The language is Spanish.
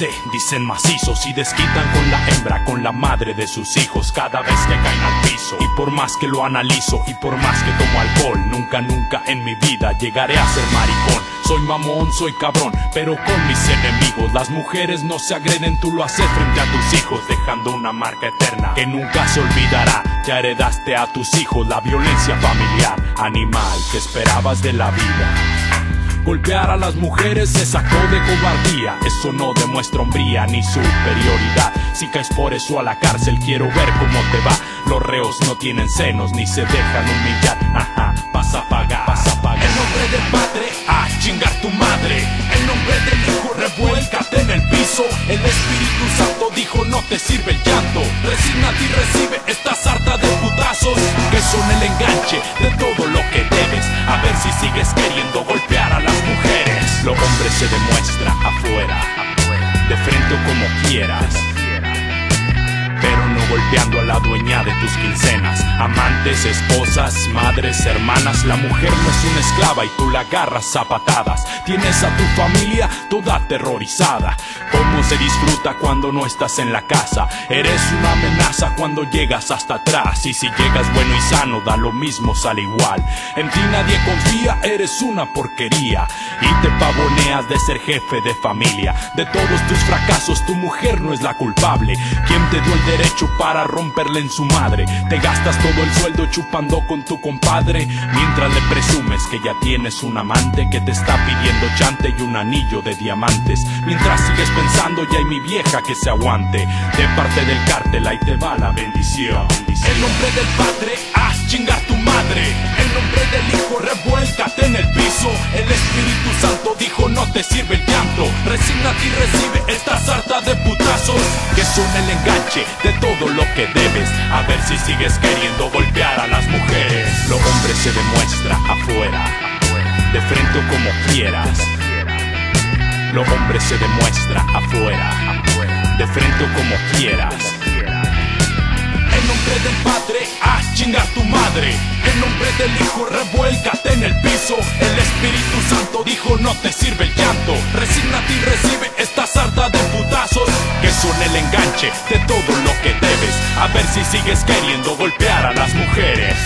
sé, dicen macizos y desquitan con la hembra, con la madre de sus hijos cada vez que caen al piso. Y por más que lo analizo y por más que tomo alcohol, nunca, nunca en mi vida llegaré a ser maricón. Soy mamón, soy cabrón, pero con mis enemigos. Las mujeres no se agreden, tú lo haces frente a tus hijos, dejando una marca eterna que nunca se olvidará. Ya heredaste a tus hijos la violencia familiar, animal que esperabas de la vida. Golpear a las mujeres se sacó de cobardía. Eso no demuestra hombría ni superioridad. Si caes por eso a la cárcel, quiero ver cómo te va. Los reos no tienen senos ni se dejan humillar. Ajá, vas a pagar, vas a pagar. En nombre del padre, a chingar tu madre. En nombre del hijo, revuélcate en el piso. El Espíritu Santo dijo: No te sirve el llanto. Resígnate y recibe esta sarta de putazos que son el enganche de todo lo que debes. A ver si sigues queriendo golpear se demuestra afuera, de frente como quieras. La dueña de tus quincenas. Amantes, esposas, madres, hermanas. La mujer no es una esclava y tú la agarras a patadas. Tienes a tu familia toda aterrorizada. Cómo se disfruta cuando no estás en la casa. Eres una amenaza cuando llegas hasta atrás. Y si llegas bueno y sano, da lo mismo, sale igual. En ti nadie confía, eres una porquería. Y te pavoneas de ser jefe de familia. De todos tus fracasos, tu mujer no es la culpable. ¿Quién te dio el derecho para en su madre? Te gastas todo el sueldo chupando con tu compadre. Mientras le presumes que ya tienes un amante que te está pidiendo chante y un anillo de diamantes. Mientras sigues pensando, ya hay mi vieja que se aguante. De parte del cártel, ahí te va la bendición. En nombre del padre, haz chingar tu madre. En nombre del hijo, revuélcate en el piso. El Espíritu Santo dijo: No te sirve el llanto. Resígnate y recibe esta de todo lo que debes. A ver si sigues queriendo golpear a las mujeres. Lo hombre se demuestra afuera, de frente como quieras. Lo hombre se demuestra afuera, de frente como quieras. En nombre del padre, haz chingar tu madre. En nombre del hijo, revuélcate en el piso. El Espíritu Santo dijo: No te sirve el llanto. Que son el enganche de todo lo que debes. A ver si sigues queriendo golpear a las mujeres.